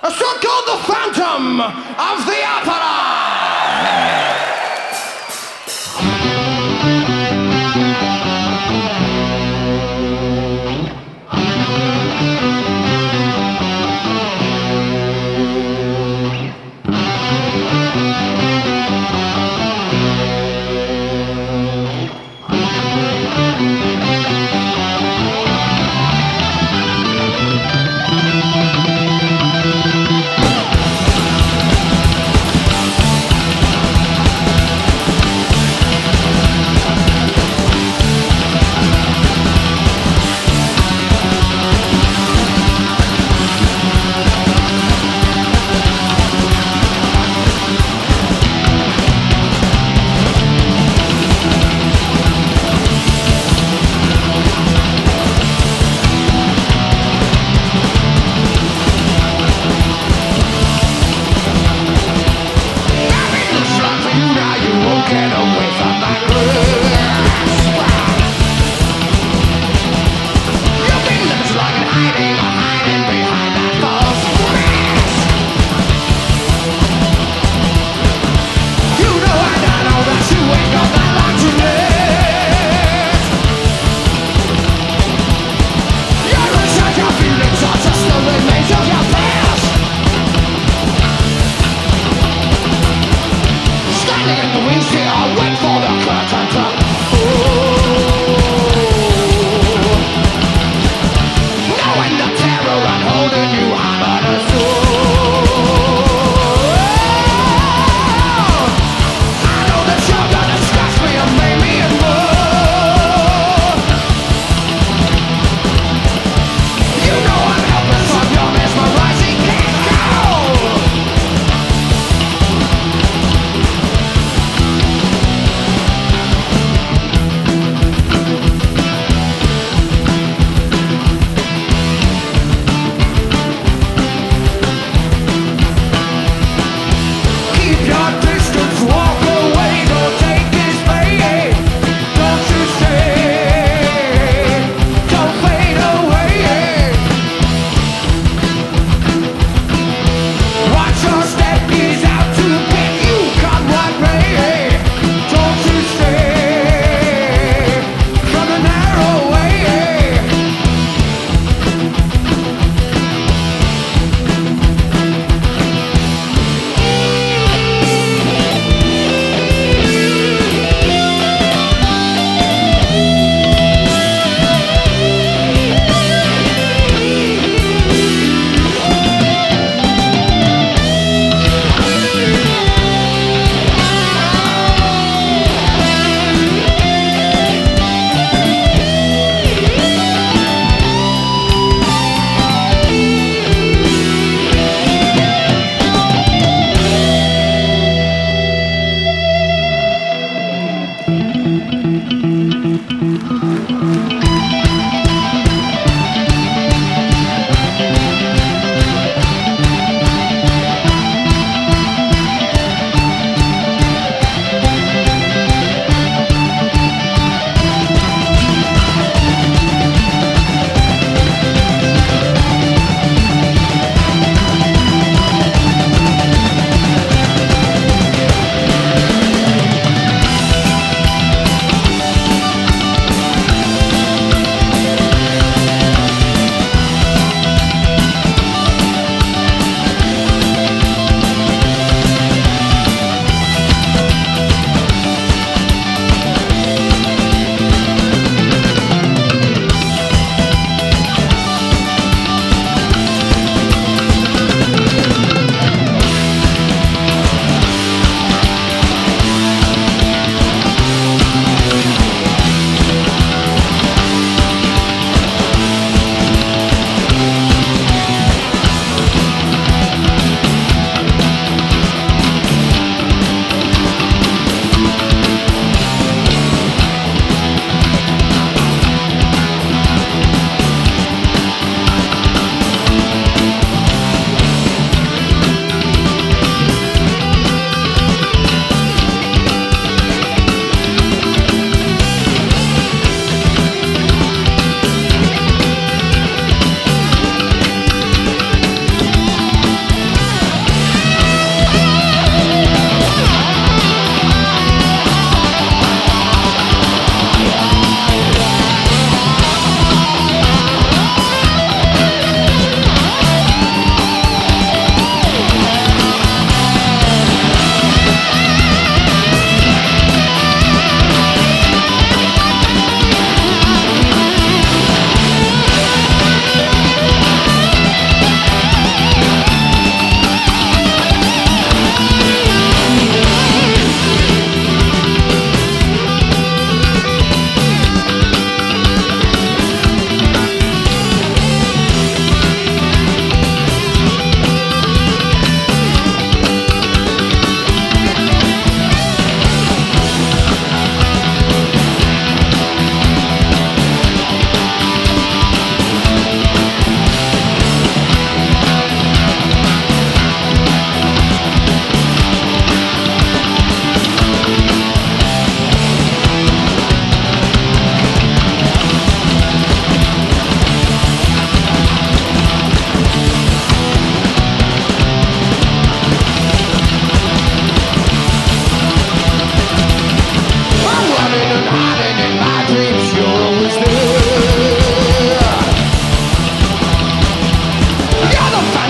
A song called The Phantom of the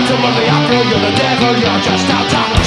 to run the opera, you're the devil, you're just out time.